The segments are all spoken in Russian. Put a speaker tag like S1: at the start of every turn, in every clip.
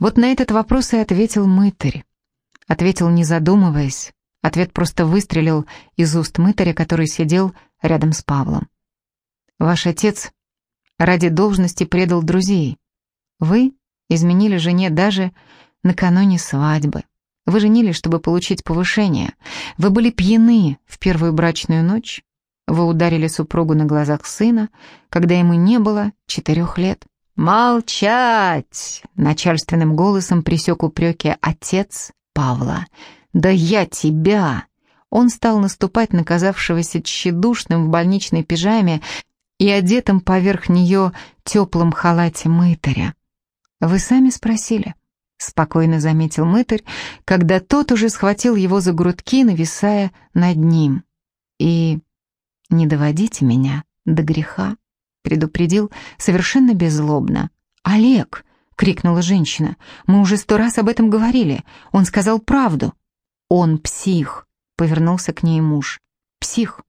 S1: Вот на этот вопрос и ответил мытарь. Ответил, не задумываясь. Ответ просто выстрелил из уст мытаря, который сидел рядом с Павлом. «Ваш отец ради должности предал друзей. Вы изменили жене даже накануне свадьбы. Вы женились, чтобы получить повышение. Вы были пьяны в первую брачную ночь. Вы ударили супругу на глазах сына, когда ему не было четырех лет. «Молчать!» — начальственным голосом присек упреки отец Павла. «Да я тебя!» Он стал наступать на казавшегося тщедушным в больничной пижаме и одетым поверх нее теплым халате мытаря. «Вы сами спросили?» — спокойно заметил мытарь, когда тот уже схватил его за грудки, нависая над ним. «И не доводите меня до греха» предупредил совершенно беззлобно. «Олег!» — крикнула женщина. «Мы уже сто раз об этом говорили. Он сказал правду». «Он псих», — повернулся к ней муж. «Псих»,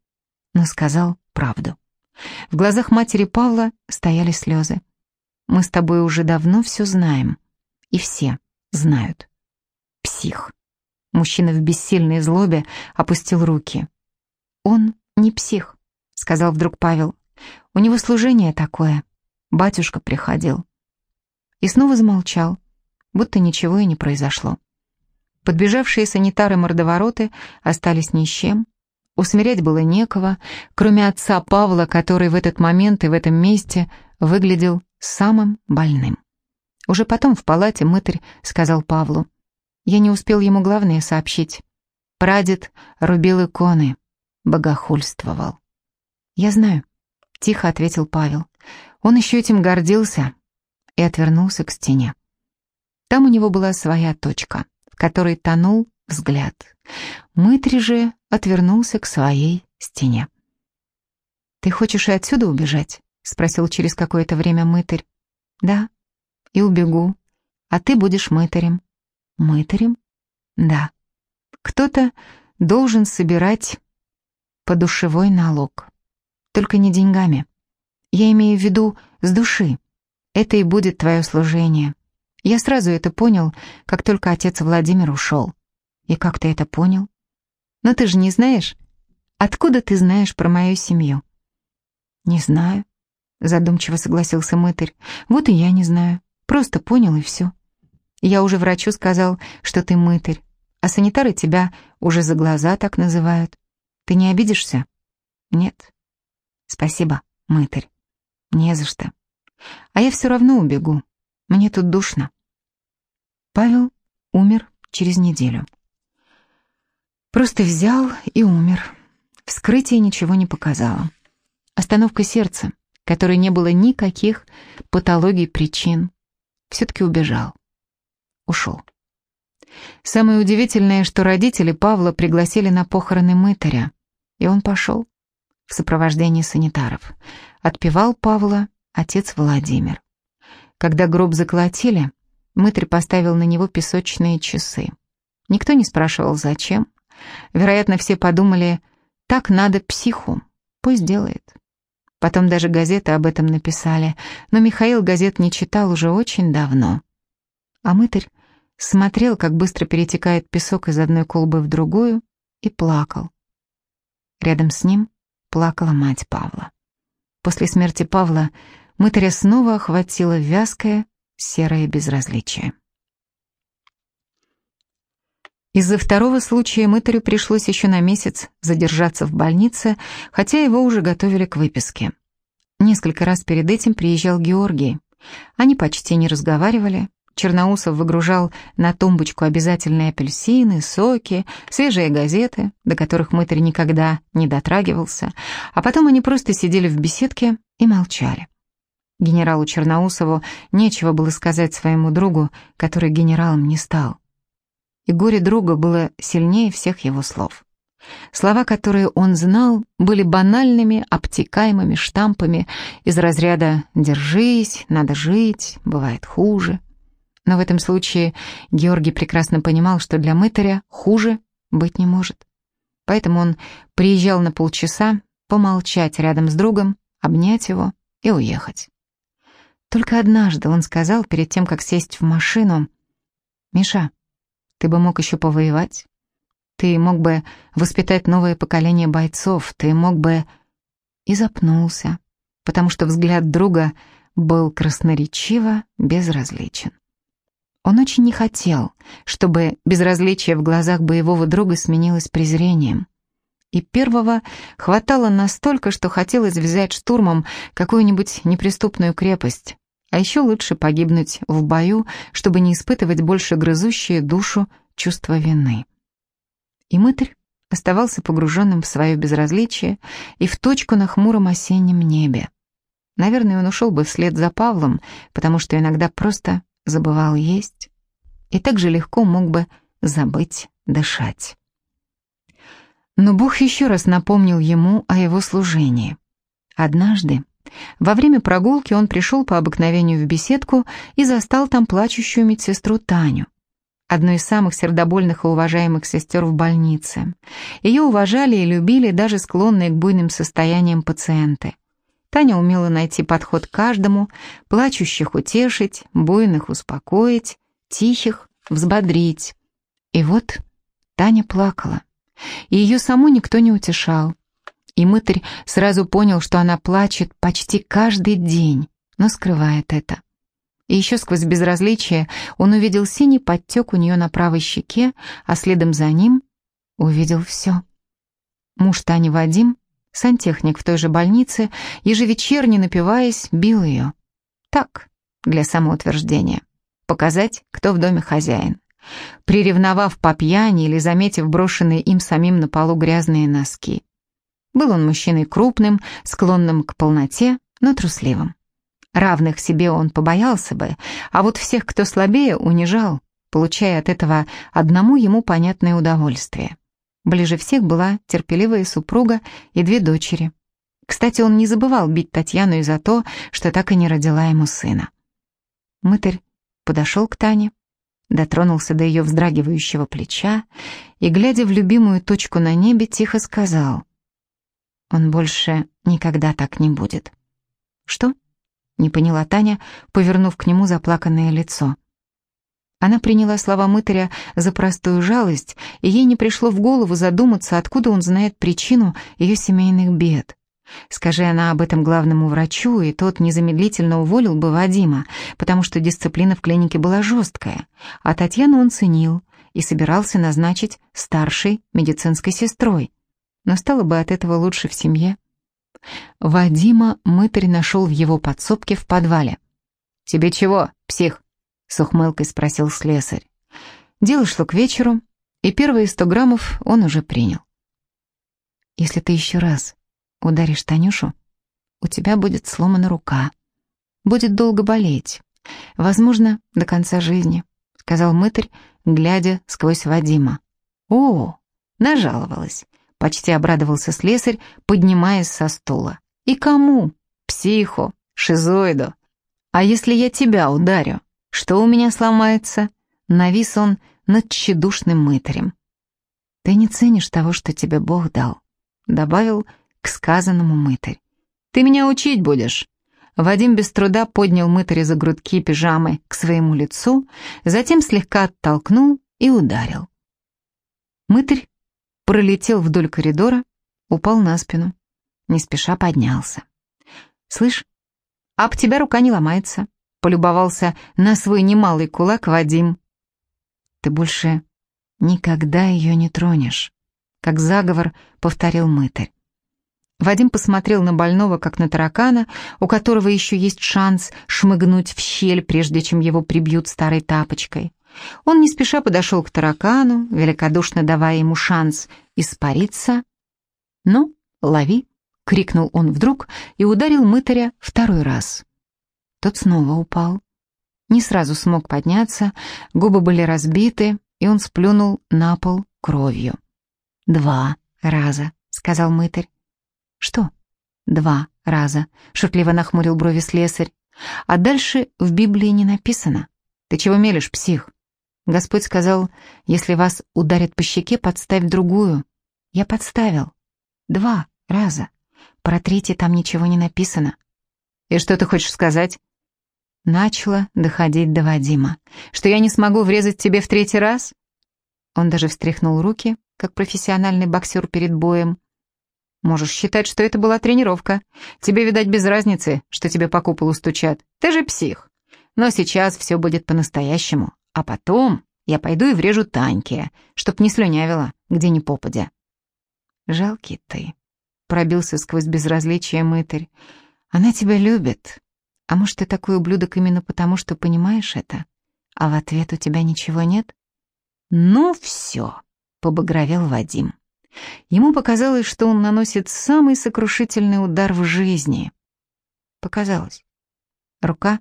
S1: но сказал правду. В глазах матери Павла стояли слезы. «Мы с тобой уже давно все знаем. И все знают. Псих». Мужчина в бессильной злобе опустил руки. «Он не псих», — сказал вдруг Павел. У него служение такое. Батюшка приходил. И снова замолчал, будто ничего и не произошло. Подбежавшие санитары-мордовороты остались ни с чем. Усмирять было некого, кроме отца Павла, который в этот момент и в этом месте выглядел самым больным. Уже потом в палате мытарь сказал Павлу. Я не успел ему главное сообщить. Прадед рубил иконы, богохульствовал. Я знаю. Тихо ответил Павел. Он еще этим гордился и отвернулся к стене. Там у него была своя точка, в которой тонул взгляд. Мытри же отвернулся к своей стене. «Ты хочешь и отсюда убежать?» — спросил через какое-то время мытарь. «Да, и убегу. А ты будешь мытарем». «Мытарем?» «Да. Кто-то должен собирать подушевой налог». Только не деньгами. Я имею в виду с души. Это и будет твое служение. Я сразу это понял, как только отец Владимир ушел. И как ты это понял? Но ты же не знаешь? Откуда ты знаешь про мою семью? Не знаю, задумчиво согласился мытарь. Вот и я не знаю. Просто понял и все. Я уже врачу сказал, что ты мытарь, а санитары тебя уже за глаза так называют. Ты не обидишься? Нет. Спасибо, мытарь. Не за что. А я все равно убегу. Мне тут душно. Павел умер через неделю. Просто взял и умер. Вскрытие ничего не показало. Остановка сердца, которой не было никаких патологий причин, все-таки убежал. Ушел. Самое удивительное, что родители Павла пригласили на похороны мытаря, и он пошел в сопровождении санитаров. Отпевал Павла отец Владимир. Когда гроб заколотили, мытарь поставил на него песочные часы. Никто не спрашивал, зачем. Вероятно, все подумали, так надо психу, пусть делает. Потом даже газеты об этом написали, но Михаил газет не читал уже очень давно. А мытарь смотрел, как быстро перетекает песок из одной колбы в другую, и плакал. Рядом с ним плакала мать Павла. После смерти Павла мытаря снова охватило вязкое серое безразличие. Из-за второго случая мытарю пришлось еще на месяц задержаться в больнице, хотя его уже готовили к выписке. Несколько раз перед этим приезжал Георгий. Они почти не разговаривали, Черноусов выгружал на тумбочку обязательные апельсины, соки, свежие газеты, до которых мытарь никогда не дотрагивался, а потом они просто сидели в беседке и молчали. Генералу Черноусову нечего было сказать своему другу, который генералом не стал. И горе друга было сильнее всех его слов. Слова, которые он знал, были банальными, обтекаемыми штампами из разряда «держись», «надо жить», «бывает хуже». Но в этом случае Георгий прекрасно понимал, что для мытаря хуже быть не может. Поэтому он приезжал на полчаса помолчать рядом с другом, обнять его и уехать. Только однажды он сказал, перед тем, как сесть в машину, «Миша, ты бы мог еще повоевать. Ты мог бы воспитать новое поколение бойцов. Ты мог бы...» И запнулся, потому что взгляд друга был красноречиво безразличен. Он очень не хотел, чтобы безразличие в глазах боевого друга сменилось презрением. И первого хватало настолько, что хотелось взять штурмом какую-нибудь неприступную крепость, а еще лучше погибнуть в бою, чтобы не испытывать больше грызущие душу чувство вины. И мытарь оставался погруженным в свое безразличие и в точку на хмуром осеннем небе. Наверное, он ушел бы вслед за Павлом, потому что иногда просто забывал есть и так же легко мог бы забыть дышать. Но Бог еще раз напомнил ему о его служении. Однажды, во время прогулки он пришел по обыкновению в беседку и застал там плачущую медсестру Таню, одну из самых сердобольных и уважаемых сестер в больнице. Ее уважали и любили даже склонные к буйным состояниям пациенты. Таня умела найти подход к каждому, плачущих утешить, буйных успокоить, тихих взбодрить. И вот Таня плакала, и ее саму никто не утешал. И мытарь сразу понял, что она плачет почти каждый день, но скрывает это. И еще сквозь безразличие он увидел синий подтек у нее на правой щеке, а следом за ним увидел все. Муж Тани Вадим Сантехник в той же больнице, ежевечерне напиваясь, бил ее. Так, для самоутверждения. Показать, кто в доме хозяин. Приревновав по пьяни или заметив брошенные им самим на полу грязные носки. Был он мужчиной крупным, склонным к полноте, но трусливым. Равных себе он побоялся бы, а вот всех, кто слабее, унижал, получая от этого одному ему понятное удовольствие. Ближе всех была терпеливая супруга и две дочери. Кстати, он не забывал бить Татьяну и за то, что так и не родила ему сына. Мытарь подошел к Тане, дотронулся до ее вздрагивающего плеча и, глядя в любимую точку на небе, тихо сказал, «Он больше никогда так не будет». «Что?» — не поняла Таня, повернув к нему заплаканное лицо. Она приняла слова мытаря за простую жалость, и ей не пришло в голову задуматься, откуда он знает причину ее семейных бед. Скажи она об этом главному врачу, и тот незамедлительно уволил бы Вадима, потому что дисциплина в клинике была жесткая, а Татьяну он ценил и собирался назначить старшей медицинской сестрой. Но стало бы от этого лучше в семье. Вадима мытарь нашел в его подсобке в подвале. «Тебе чего, псих?» С ухмылкой спросил слесарь. Дело шло к вечеру, и первые сто граммов он уже принял. «Если ты еще раз ударишь Танюшу, у тебя будет сломана рука. Будет долго болеть. Возможно, до конца жизни», — сказал мытарь, глядя сквозь Вадима. «О, нажаловалась», — почти обрадовался слесарь, поднимаясь со стула. «И кому? Психу, шизоиду. А если я тебя ударю?» Что у меня сломается? Навис он над тщедушным мытарем. Ты не ценишь того, что тебе Бог дал, добавил к сказанному мытарь. Ты меня учить будешь. Вадим без труда поднял мытаря за грудки пижамы к своему лицу, затем слегка оттолкнул и ударил. Мытарь пролетел вдоль коридора, упал на спину, не спеша поднялся. «Слышь, об тебя рука не ломается полюбовался на свой немалый кулак Вадим. «Ты больше никогда ее не тронешь», — как заговор повторил мытарь. Вадим посмотрел на больного, как на таракана, у которого еще есть шанс шмыгнуть в щель, прежде чем его прибьют старой тапочкой. Он не спеша подошел к таракану, великодушно давая ему шанс испариться. «Ну, лови!» — крикнул он вдруг и ударил мытаря второй раз. Тот снова упал. Не сразу смог подняться, губы были разбиты, и он сплюнул на пол кровью. «Два раза», — сказал мытарь. «Что?» «Два раза», — шутливо нахмурил брови слесарь. «А дальше в Библии не написано. Ты чего мелешь, псих?» Господь сказал, «Если вас ударят по щеке, подставь другую». Я подставил. Два раза. Про третий там ничего не написано. «И что ты хочешь сказать?» Начало доходить до Вадима. «Что я не смогу врезать тебе в третий раз?» Он даже встряхнул руки, как профессиональный боксер перед боем. «Можешь считать, что это была тренировка. Тебе, видать, без разницы, что тебе по куполу стучат. Ты же псих. Но сейчас все будет по-настоящему. А потом я пойду и врежу Таньке, чтоб не слюнявила, где ни попадя». «Жалкий ты», — пробился сквозь безразличие мытарь. «Она тебя любит. А может, ты такой ублюдок именно потому, что понимаешь это? А в ответ у тебя ничего нет?» «Ну все», — побагровел Вадим. Ему показалось, что он наносит самый сокрушительный удар в жизни. Показалось. Рука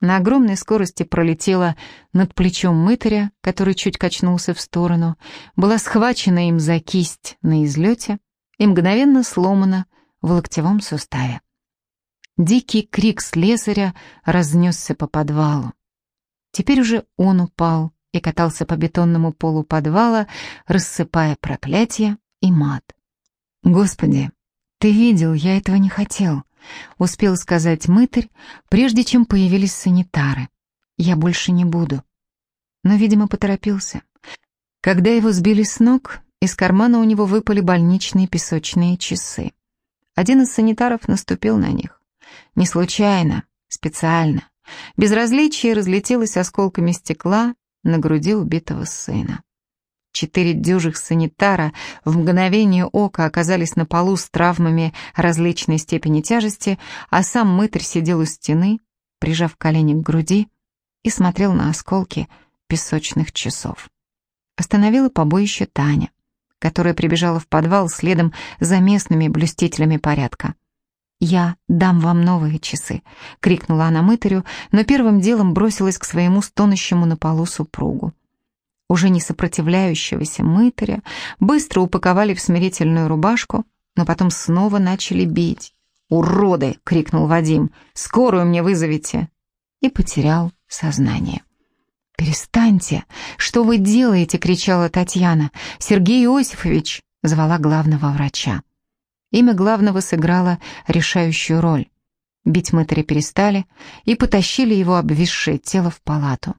S1: на огромной скорости пролетела над плечом мытаря, который чуть качнулся в сторону, была схвачена им за кисть на излете и мгновенно сломана в локтевом суставе. Дикий крик слесаря разнесся по подвалу. Теперь уже он упал, и катался по бетонному полу подвала, рассыпая проклятия и мат. «Господи, ты видел, я этого не хотел», — успел сказать мытарь, прежде чем появились санитары. «Я больше не буду». Но, видимо, поторопился. Когда его сбили с ног, из кармана у него выпали больничные песочные часы. Один из санитаров наступил на них. Не случайно, специально. Безразличие разлетелось осколками стекла, на груди убитого сына. Четыре дюжих санитара в мгновение ока оказались на полу с травмами различной степени тяжести, а сам мытарь сидел у стены, прижав колени к груди, и смотрел на осколки песочных часов. Остановила побоище Таня, которая прибежала в подвал следом за местными блюстителями порядка. «Я дам вам новые часы», — крикнула она мытарю, но первым делом бросилась к своему стонущему на полу супругу. Уже не сопротивляющегося мытаря быстро упаковали в смирительную рубашку, но потом снова начали бить. «Уроды!» — крикнул Вадим. «Скорую мне вызовите!» И потерял сознание. «Перестаньте! Что вы делаете?» — кричала Татьяна. «Сергей Иосифович!» — звала главного врача. Имя главного сыграло решающую роль. Бить мытаря перестали и потащили его обвисшее тело в палату.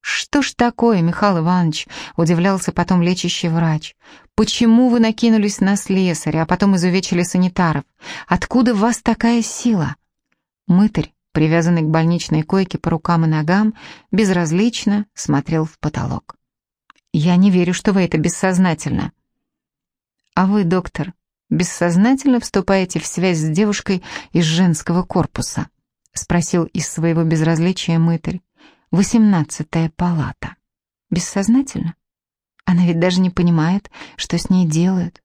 S1: «Что ж такое, Михаил Иванович?» — удивлялся потом лечащий врач. «Почему вы накинулись на слесаря, а потом изувечили санитаров? Откуда в вас такая сила?» Мытарь, привязанный к больничной койке по рукам и ногам, безразлично смотрел в потолок. «Я не верю, что вы это бессознательно». «А вы, доктор, бессознательно вступаете в связь с девушкой из женского корпуса?» — спросил из своего безразличия мытарь. «Восемнадцатая палата. Бессознательно? Она ведь даже не понимает, что с ней делают.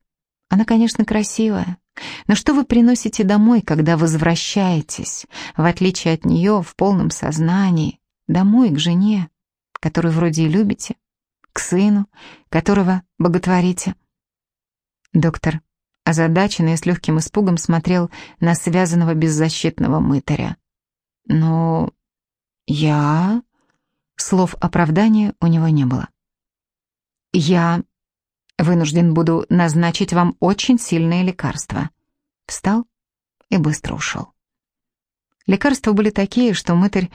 S1: Она, конечно, красивая, но что вы приносите домой, когда возвращаетесь, в отличие от нее, в полном сознании, домой к жене, которую вроде и любите, к сыну, которого боготворите?» Доктор озадаченный с легким испугом смотрел на связанного беззащитного мытаря. «Но я...» Слов оправдания у него не было. «Я вынужден буду назначить вам очень сильное лекарство». Встал и быстро ушел. Лекарства были такие, что мытарь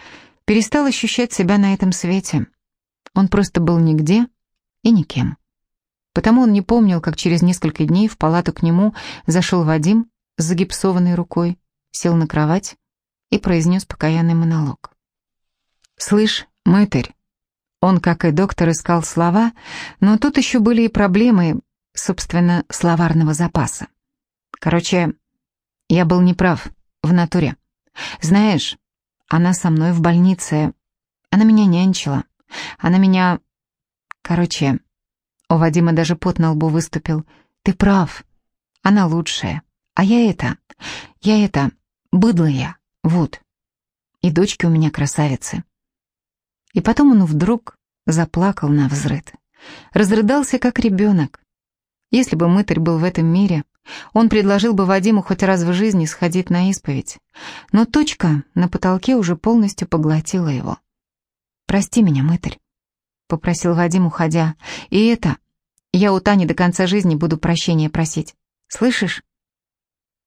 S1: перестал ощущать себя на этом свете. Он просто был нигде и никем. Потому он не помнил, как через несколько дней в палату к нему зашел Вадим с загипсованной рукой, сел на кровать и произнес покаянный монолог. «Слышь, мытарь!» Он, как и доктор, искал слова, но тут еще были и проблемы, собственно, словарного запаса. Короче, я был неправ в натуре. Знаешь, она со мной в больнице, она меня нянчила, она меня... Короче, у Вадима даже пот на лбу выступил. «Ты прав. Она лучшая. А я это... Я это... Быдло я. Вот. И дочки у меня красавицы». И потом он вдруг заплакал на взрыд. Разрыдался, как ребенок. Если бы мытарь был в этом мире, он предложил бы Вадиму хоть раз в жизни сходить на исповедь. Но точка на потолке уже полностью поглотила его. «Прости меня, мытарь попросил Вадим, уходя. «И это... Я у Тани до конца жизни буду прощения просить. Слышишь?»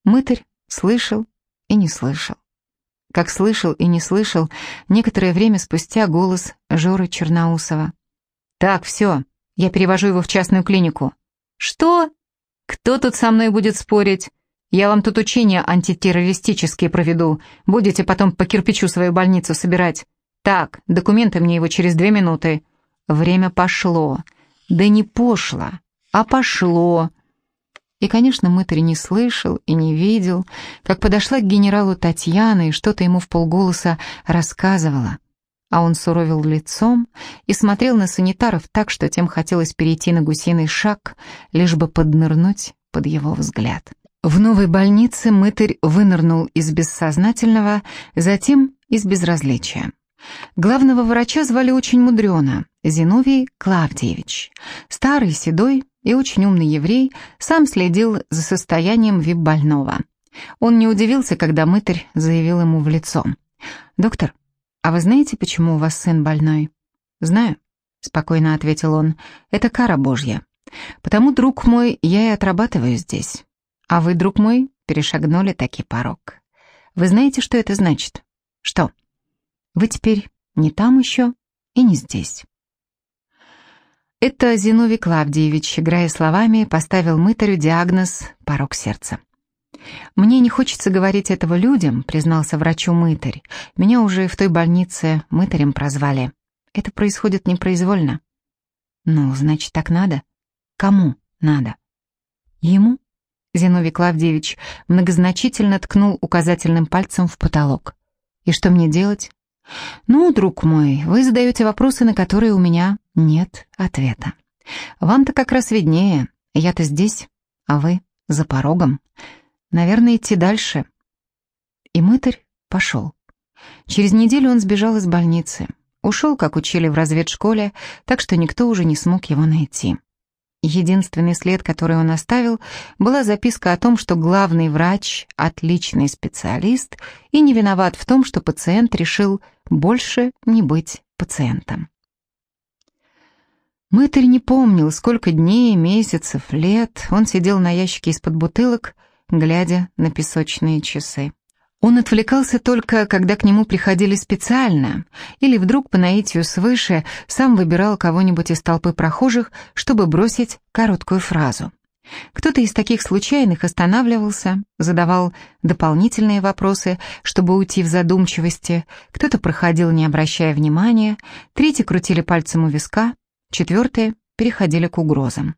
S1: Мытарь слышал и не слышал. как слышал и не слышал некоторое время спустя голос Жоры Черноусова. «Так, все, я перевожу его в частную клинику». «Что? Кто тут со мной будет спорить? Я вам тут учения антитеррористические проведу. Будете потом по кирпичу свою больницу собирать. Так, документы мне его через две минуты». Время пошло. Да не пошло, а пошло. И, конечно, мытарь не слышал и не видел, как подошла к генералу Татьяна и что-то ему в полголоса рассказывала. А он суровил лицом и смотрел на санитаров так, что тем хотелось перейти на гусиный шаг, лишь бы поднырнуть под его взгляд. В новой больнице мытарь вынырнул из бессознательного, затем из безразличия. Главного врача звали очень мудрено, Зиновий Клавдиевич. Старый, седой, и очень умный еврей сам следил за состоянием вип-больного. Он не удивился, когда мытарь заявил ему в лицо. «Доктор, а вы знаете, почему у вас сын больной?» «Знаю», — спокойно ответил он, — «это кара Божья. Потому, друг мой, я и отрабатываю здесь. А вы, друг мой, перешагнули таки порог. Вы знаете, что это значит? Что? Вы теперь не там еще и не здесь». Это Зиновий Клавдиевич, играя словами, поставил мытарю диагноз «порог сердца». «Мне не хочется говорить этого людям», — признался врачу мытарь. «Меня уже в той больнице мытарем прозвали. Это происходит непроизвольно». «Ну, значит, так надо? Кому надо?» «Ему?» — Зиновий Клавдиевич многозначительно ткнул указательным пальцем в потолок. «И что мне делать?» «Ну, друг мой, вы задаете вопросы, на которые у меня нет ответа. Вам-то как раз виднее. Я-то здесь, а вы за порогом. Наверное, идти дальше». И мытарь пошел. Через неделю он сбежал из больницы. Ушел, как учили в разведшколе, так что никто уже не смог его найти. Единственный след, который он оставил, была записка о том, что главный врач – отличный специалист и не виноват в том, что пациент решил больше не быть пациентом. Мытарь не помнил, сколько дней, месяцев, лет он сидел на ящике из-под бутылок, глядя на песочные часы. Он отвлекался только, когда к нему приходили специально, или вдруг по наитию свыше сам выбирал кого-нибудь из толпы прохожих, чтобы бросить короткую фразу. Кто-то из таких случайных останавливался, задавал дополнительные вопросы, чтобы уйти в задумчивости, кто-то проходил, не обращая внимания, третьи крутили пальцем у виска, четвертые переходили к угрозам.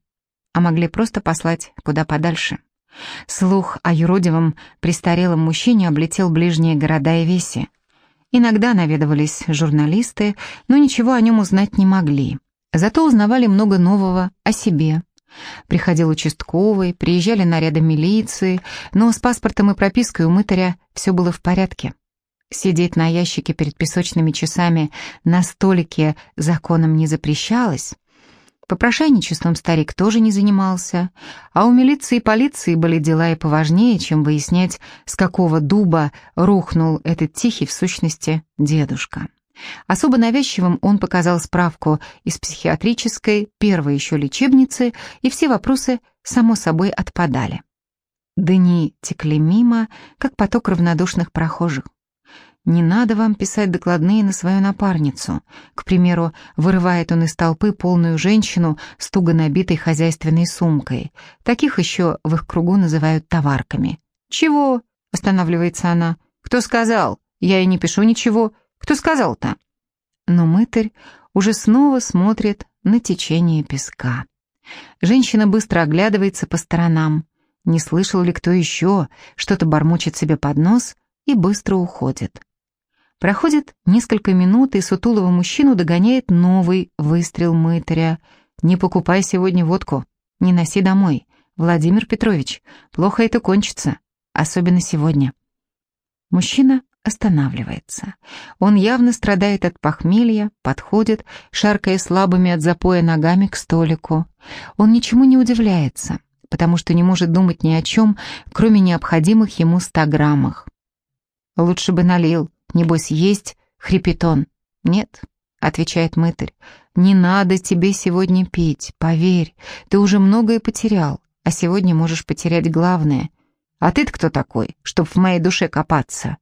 S1: А могли просто послать куда подальше. Слух о юродивом престарелом мужчине облетел ближние города и веси. Иногда наведывались журналисты, но ничего о нем узнать не могли. Зато узнавали много нового о себе. Приходил участковый, приезжали наряды милиции, но с паспортом и пропиской у мытаря все было в порядке. Сидеть на ящике перед песочными часами на столике законом не запрещалось, Попрошайничеством старик тоже не занимался, а у милиции и полиции были дела и поважнее, чем выяснять, с какого дуба рухнул этот тихий в сущности дедушка. Особо навязчивым он показал справку из психиатрической, первой еще лечебницы, и все вопросы, само собой, отпадали. Дни текли мимо, как поток равнодушных прохожих. Не надо вам писать докладные на свою напарницу. К примеру, вырывает он из толпы полную женщину с туго набитой хозяйственной сумкой. Таких еще в их кругу называют товарками. «Чего?» — останавливается она. «Кто сказал? Я и не пишу ничего. Кто сказал-то?» Но мытарь уже снова смотрит на течение песка. Женщина быстро оглядывается по сторонам. Не слышал ли кто еще, что-то бормочет себе под нос и быстро уходит. Проходит несколько минут, и сутулого мужчину догоняет новый выстрел мытаря. «Не покупай сегодня водку, не носи домой. Владимир Петрович, плохо это кончится, особенно сегодня». Мужчина останавливается. Он явно страдает от похмелья, подходит, шаркая слабыми от запоя ногами к столику. Он ничему не удивляется, потому что не может думать ни о чем, кроме необходимых ему ста граммах. «Лучше бы налил», Небось, есть хрипетон? Нет, отвечает мытарь. Не надо тебе сегодня пить, поверь. Ты уже многое потерял, а сегодня можешь потерять главное. А ты-то кто такой, чтоб в моей душе копаться?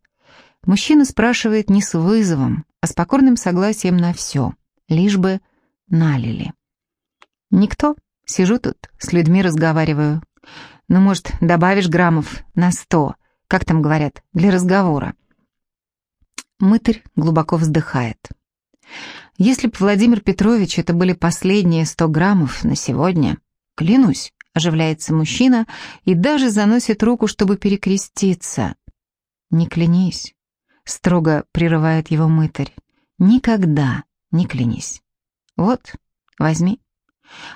S1: Мужчина спрашивает не с вызовом, а с покорным согласием на все, лишь бы налили. Никто. Сижу тут, с людьми разговариваю. Ну, может, добавишь граммов на сто, как там говорят, для разговора. Мытарь глубоко вздыхает. Если б Владимир Петрович это были последние сто граммов на сегодня, клянусь, оживляется мужчина и даже заносит руку, чтобы перекреститься. Не клянись, строго прерывает его мытарь. Никогда не клянись. Вот, возьми.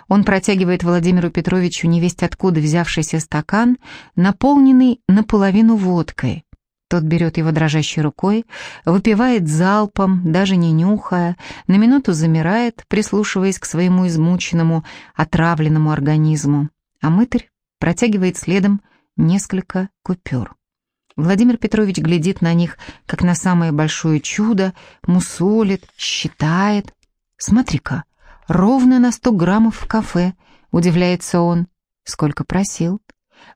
S1: Он протягивает Владимиру Петровичу невесть откуда взявшийся стакан, наполненный наполовину водкой. Тот берет его дрожащей рукой, выпивает залпом, даже не нюхая, на минуту замирает, прислушиваясь к своему измученному, отравленному организму. А мытарь протягивает следом несколько купюр. Владимир Петрович глядит на них, как на самое большое чудо, мусолит, считает. «Смотри-ка, ровно на сто граммов в кафе», — удивляется он. «Сколько просил?»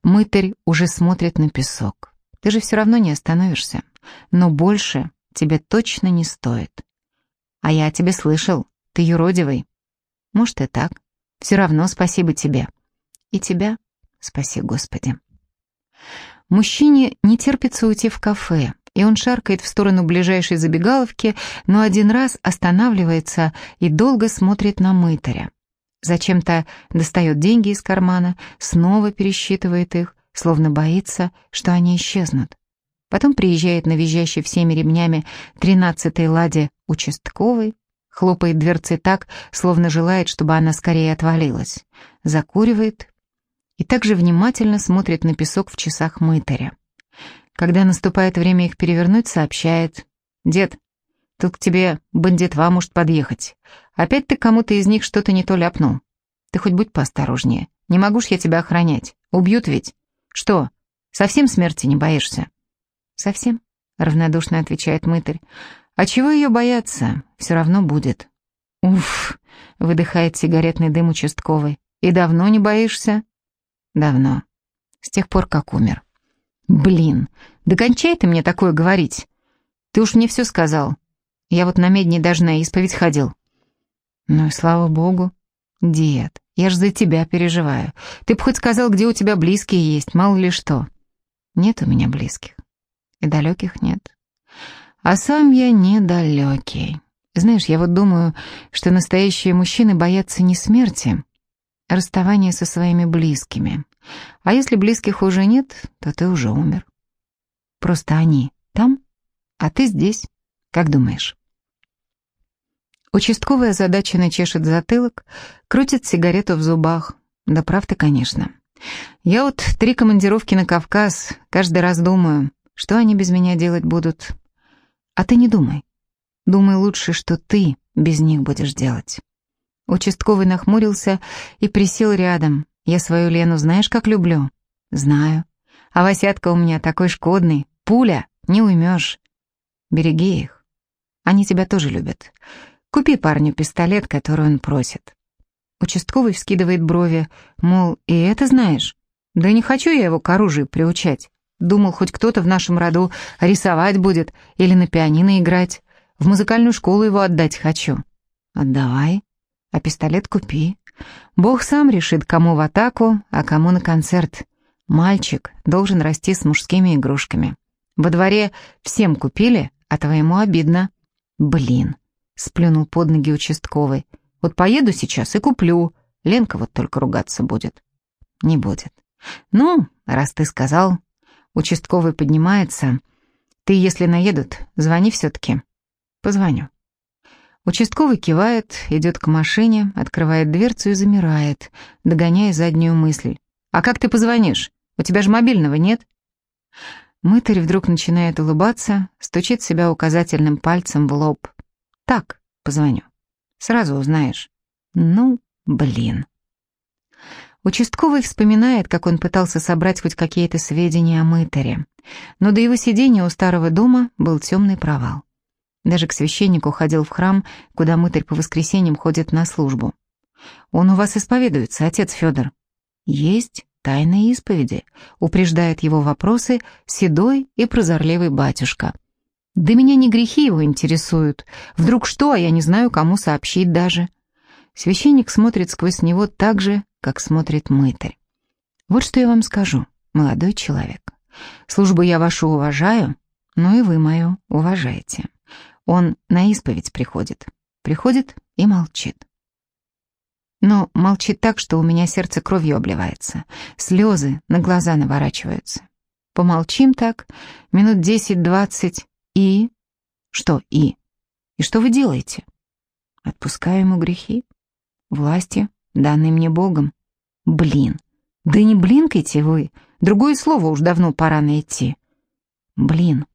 S1: Мытарь уже смотрит на песок. «Ты же все равно не остановишься. Но больше тебе точно не стоит». «А я о тебе слышал. Ты юродивый». «Может, и так. Все равно спасибо тебе». «И тебя спаси, Господи». Мужчине не терпится уйти в кафе, и он шаркает в сторону ближайшей забегаловки, но один раз останавливается и долго смотрит на мытаря. Зачем-то достает деньги из кармана, снова пересчитывает их, словно боится, что они исчезнут. Потом приезжает на всеми ремнями тринадцатой ладе участковый, хлопает дверцей так, словно желает, чтобы она скорее отвалилась, закуривает, и также внимательно смотрит на песок в часах мытаря. Когда наступает время их перевернуть, сообщает. «Дед, тут к тебе бандитва может подъехать. Опять ты кому-то из них что-то не то ляпнул. Ты хоть будь поосторожнее. Не могу ж я тебя охранять. Убьют ведь. Что, совсем смерти не боишься?» «Совсем?» — равнодушно отвечает мытарь. «А чего ее бояться? Все равно будет». «Уф!» — выдыхает сигаретный дым участковый. «И давно не боишься?» Давно. С тех пор, как умер. Блин, да ты мне такое говорить. Ты уж мне все сказал. Я вот на медне даже на исповедь ходил. Ну и слава богу. Дед, я ж за тебя переживаю. Ты б хоть сказал, где у тебя близкие есть, мало ли что. Нет у меня близких. И далеких нет. А сам я недалекий. Знаешь, я вот думаю, что настоящие мужчины боятся не смерти, расставание со своими близкими. А если близких уже нет, то ты уже умер. Просто они там, а ты здесь. Как думаешь? Участковый озадаченно чешет затылок, крутит сигарету в зубах. Да прав ты, конечно. Я вот три командировки на Кавказ, каждый раз думаю, что они без меня делать будут. А ты не думай. Думай лучше, что ты без них будешь делать. Участковый нахмурился и присел рядом. «Я свою Лену знаешь, как люблю?» «Знаю. А Васятка у меня такой шкодный. Пуля, не уймешь. Береги их. Они тебя тоже любят. Купи парню пистолет, который он просит». Участковый вскидывает брови, мол, и это знаешь? Да не хочу я его к оружию приучать. Думал, хоть кто-то в нашем роду рисовать будет или на пианино играть. В музыкальную школу его отдать хочу. Отдавай. А пистолет купи. Бог сам решит, кому в атаку, а кому на концерт. Мальчик должен расти с мужскими игрушками. Во дворе всем купили, а твоему обидно. Блин, сплюнул под ноги участковый. Вот поеду сейчас и куплю. Ленка вот только ругаться будет. Не будет. Ну, раз ты сказал. Участковый поднимается. Ты, если наедут, звони все-таки. Позвоню. Участковый кивает, идет к машине, открывает дверцу и замирает, догоняя заднюю мысль. «А как ты позвонишь? У тебя же мобильного нет?» Мытарь вдруг начинает улыбаться, стучит себя указательным пальцем в лоб. «Так, позвоню. Сразу узнаешь». «Ну, блин». Участковый вспоминает, как он пытался собрать хоть какие-то сведения о мытаре, но до его сидения у старого дома был темный провал. Даже к священнику ходил в храм, куда мытарь по воскресеньям ходит на службу. «Он у вас исповедуется, отец Федор?» «Есть тайные исповеди», — упреждает его вопросы седой и прозорливый батюшка. Да меня не грехи его интересуют. Вдруг что, а я не знаю, кому сообщить даже. Священник смотрит сквозь него так же, как смотрит мытарь. Вот что я вам скажу, молодой человек. Службу я вашу уважаю, но и вы мою уважаете. Он на исповедь приходит. Приходит и молчит. Но молчит так, что у меня сердце кровью обливается. Слезы на глаза наворачиваются. Помолчим так, минут десять-двадцать, и... Что и? И что вы делаете? Отпускаю ему грехи. Власти, данные мне Богом. Блин. Да не блинкайте вы. Другое слово уж давно пора найти. Блин.